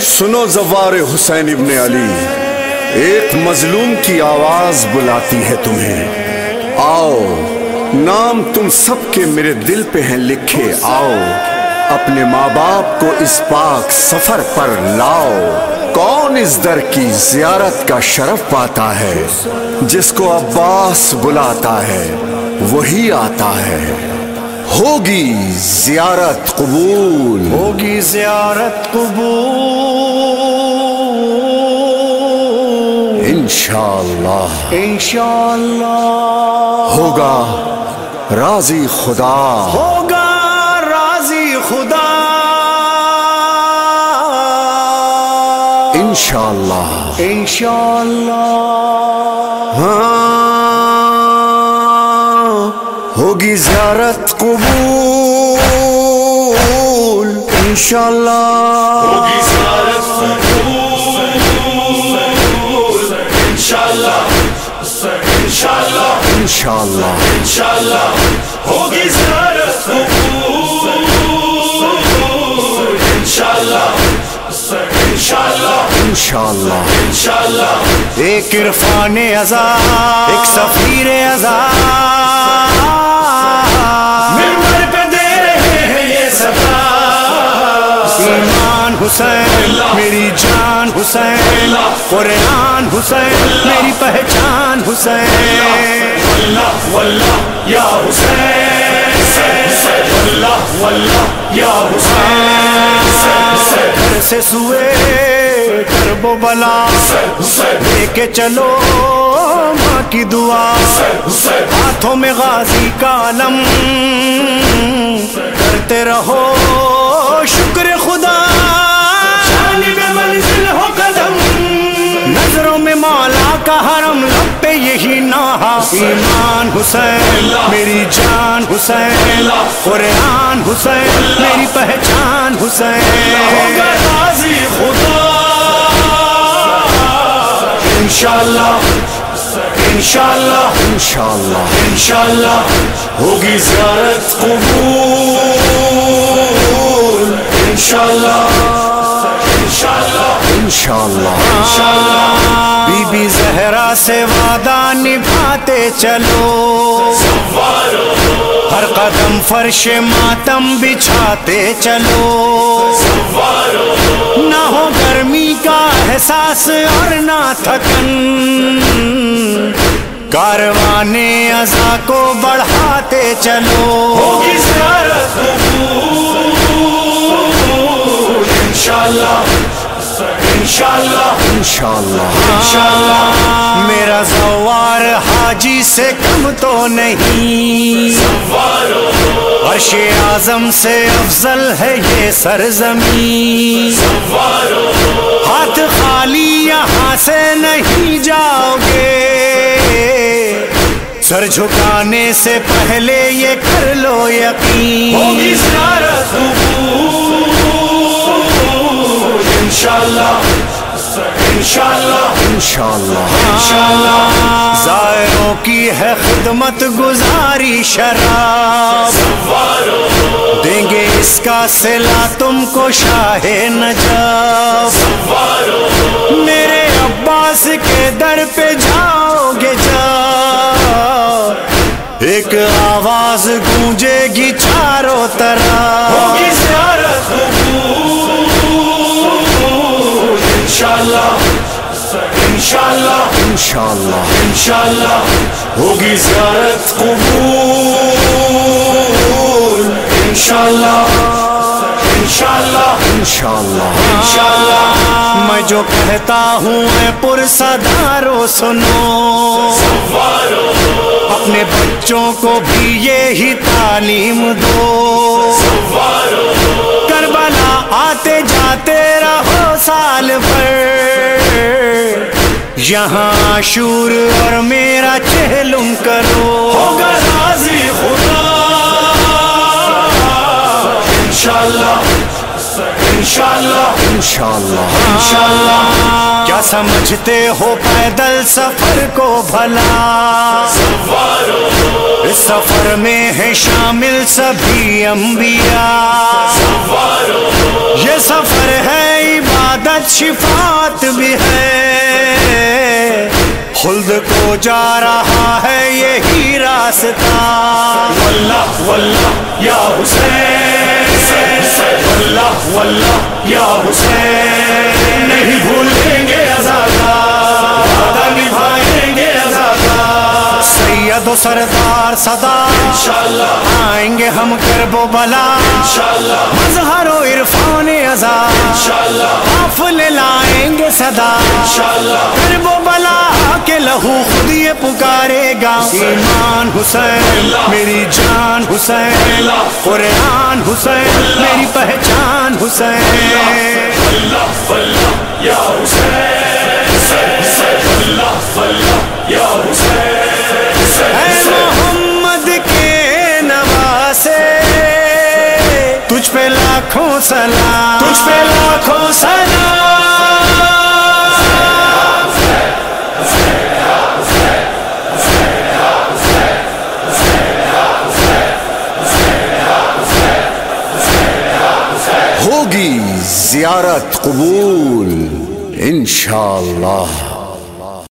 سنو زوار حسین ابن علی، ایک مظلوم کی آواز بلاتی ہے تمہیں۔ آؤ، نام تم سب کے میرے دل پہ ہیں، لکھے، آؤ۔ اپنے ماں باپ کو اس پاک سفر پر لاؤ۔ کون اس در کی زیارت کا شرف پاتا ہے جس کو عباس بلاتا ہے؟ وہی آتا ہے۔ ہوگی زیارت قبول۔ ہوگی زیارت قبول۔ انشاءاللہ۔ انشاءاللہ۔ ہوگا راضی خدا۔ خدا انشاءاللہ۔ انشاءاللہ۔ ہاں ہوگی زیارت قبول۔ انشاءاللہ۔ انشاءاللہ۔ ہوگی زیارت انشاءاللہ۔ ایک عرفان ازا ایک سفیر ازا ممبر پہ دے رہے ہیں یہ سدا ایمان حسین میری جان حسین قرآن حسین میری پہچان حسین۔ واللہ واللہ یا حسین۔ یا حسین گھر سے سوئے کرب و بلا۔ لے کے چلو ماں کی دعا۔ ہاتھوں میں غازی کا علم۔ کرتے رہو شکر خدا۔ جانب منزل ہو قدم۔ نظروں میں مولا کا حرم۔ پہ یہی نہا ایمان حسین میری جان حسین قرآن حسین میری پہچان حسین۔ راضی خدا۔ انشاءاللہ انشاءاللہ انشاءاللہ۔ انشاءاللہ ہوگی زیارت قبول۔ انشاءاللہ۔ انشاءاللہ۔ انشاءاللہ۔ بی بی زہرا سے وعدہ نبھاتے چلو۔ ہر قدم فرش ماتم بچھاتے چلو۔ نہ ہو گرمی کا احساس اور نہ تھکن۔ کاروان ازا کو بڑھاتے چلو۔ ہوگی زیارت قبول۔ انشاءاللہ. انشاءاللہ۔ انشاءاللہ. میرا زوار حاجی سے کم تو نہیں۔ عرش اعظم سے افضل ہے یہ سرزمین۔ ہاتھ خالی یہاں سے نہیں جاؤ گے سر جھکانے سے پہلے یہ کر لو ہوگی یقین انشاءاللہ انشاءاللہ انشاءاللہ۔ زائروں کی ہے خدمت گزاری شراب۔ دیں گے اس کا سلا تم کو شاہ نجاب۔ انشاءاللہ انشاءاللہ انشاءاللہ۔ انشاءاللہ ہوگی زیارت قبول انشاءاللہ انشاءاللہ انشاءاللہ۔ انشاءاللہ۔ میں جو کہتا ہوں میں پرسدارو سنو۔ اپنے بچوں کو بھی یہی تعلیم دو۔ کربلا آتے جاتے سال بھر یہاں شور اور میرا چہلم کرو۔ ہوگا راضی خدا۔ انشاءاللہ انشاءاللہ انشاءاللہ۔ انشاءاللہ۔ کیا سمجھتے ہو پیدل سفر کو بھلا؟ سفر میں ہے شامل سبھی انبیاء۔ یہ سفر ہے عبادت شفات بھی ہے۔ خلد کو جا رہا ہے یہی راستہ۔ واللہ واللہ یا حسین واللہ واللہ یا حسین۔ سردار صدا۔ انشاءاللہ۔ آئیں گے ہم کرب و بلا۔ انشاءاللہ۔ مظہر و عرفان انشاءاللہ۔ قافلے لائیں گے صدا۔ انشاءاللہ۔ کرب و بلا کے لہو خود یہ پکارے گا۔ ایمان حسین میری جان حسین۔ قرآن حسین میری پہچان حسین۔ یا حسین۔ یا حسین۔ لاکھوں سلام۔ تجھ پہ لاکھوں سلام۔ ہوگی زیارت قبول انشاءاللہ۔